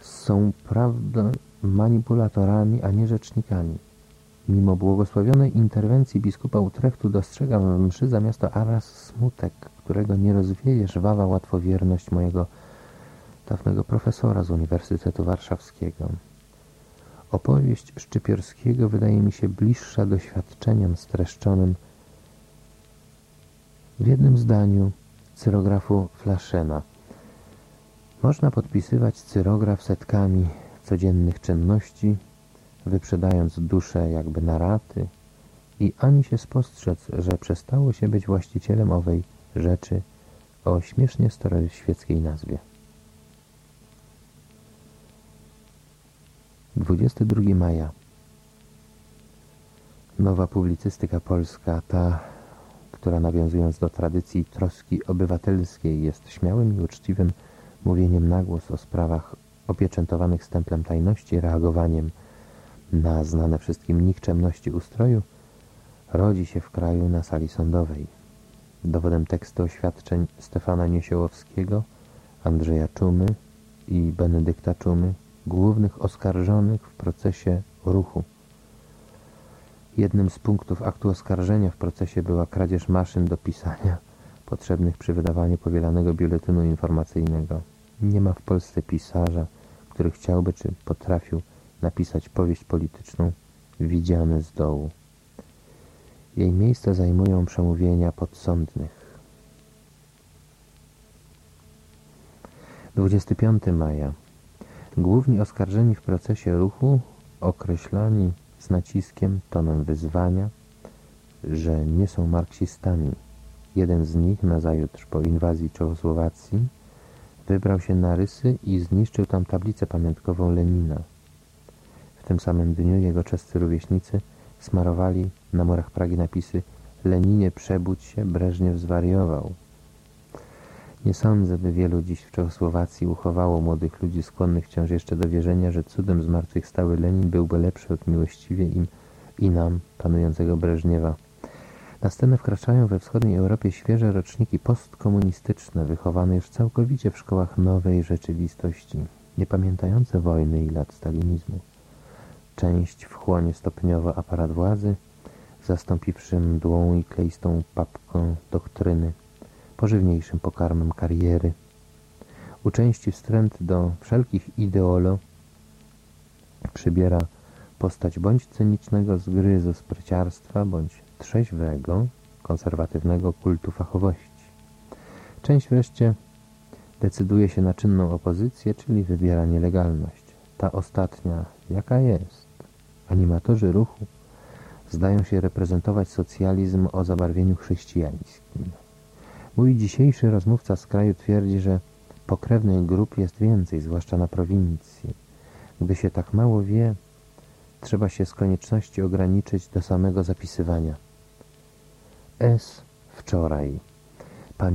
są prawda manipulatorami, a nie rzecznikami. Mimo błogosławionej interwencji biskupa Utrechtu dostrzegam w mszy za miasto Arras smutek, którego nie rozwieje żwawa łatwowierność mojego dawnego profesora z Uniwersytetu Warszawskiego. Opowieść Szczypiorskiego wydaje mi się bliższa doświadczeniem streszczonym w jednym zdaniu cyrografu Flaszena. Można podpisywać cyrograf setkami codziennych czynności, wyprzedając duszę jakby na raty i ani się spostrzec, że przestało się być właścicielem owej rzeczy o śmiesznie świeckiej nazwie. 22 maja Nowa publicystyka polska, ta która nawiązując do tradycji troski obywatelskiej jest śmiałym i uczciwym mówieniem na głos o sprawach opieczętowanych stemplem tajności, reagowaniem na znane wszystkim nikczemności ustroju, rodzi się w kraju na sali sądowej. Dowodem tekstu oświadczeń Stefana Niesiołowskiego, Andrzeja Czumy i Benedykta Czumy, głównych oskarżonych w procesie ruchu. Jednym z punktów aktu oskarżenia w procesie była kradzież maszyn do pisania potrzebnych przy wydawaniu powielanego biuletynu informacyjnego. Nie ma w Polsce pisarza, który chciałby czy potrafił napisać powieść polityczną widziany z dołu. Jej miejsce zajmują przemówienia podsądnych. 25 maja. Główni oskarżeni w procesie ruchu określani z naciskiem tonem wyzwania, że nie są marksistami. Jeden z nich, nazajutrz po inwazji Czechosłowacji, wybrał się na Rysy i zniszczył tam tablicę pamiątkową Lenina. W tym samym dniu jego czescy rówieśnicy smarowali na murach Pragi napisy Leninie przebudź się, Breżniew zwariował. Nie sądzę, by wielu dziś w Czechosłowacji uchowało młodych ludzi skłonnych wciąż jeszcze do wierzenia, że cudem zmartwychwstały Lenin byłby lepszy od miłościwie im i nam panującego Breżniewa. Na scenę wkraczają we wschodniej Europie świeże roczniki postkomunistyczne, wychowane już całkowicie w szkołach nowej rzeczywistości, nie pamiętające wojny i lat stalinizmu. Część wchłonie stopniowo aparat władzy, zastąpiwszy mdłą i kleistą papką doktryny, pożywniejszym pokarmem kariery. U części wstręt do wszelkich ideolo przybiera postać bądź cynicznego zgryzu spryciarstwa, bądź trzeźwego, konserwatywnego kultu fachowości. Część wreszcie decyduje się na czynną opozycję, czyli wybiera nielegalność. Ta ostatnia, jaka jest? Animatorzy ruchu zdają się reprezentować socjalizm o zabarwieniu chrześcijańskim. Mój dzisiejszy rozmówca z kraju twierdzi, że pokrewnych grup jest więcej, zwłaszcza na prowincji. Gdy się tak mało wie, trzeba się z konieczności ograniczyć do samego zapisywania. S. Wczoraj. Pamiętam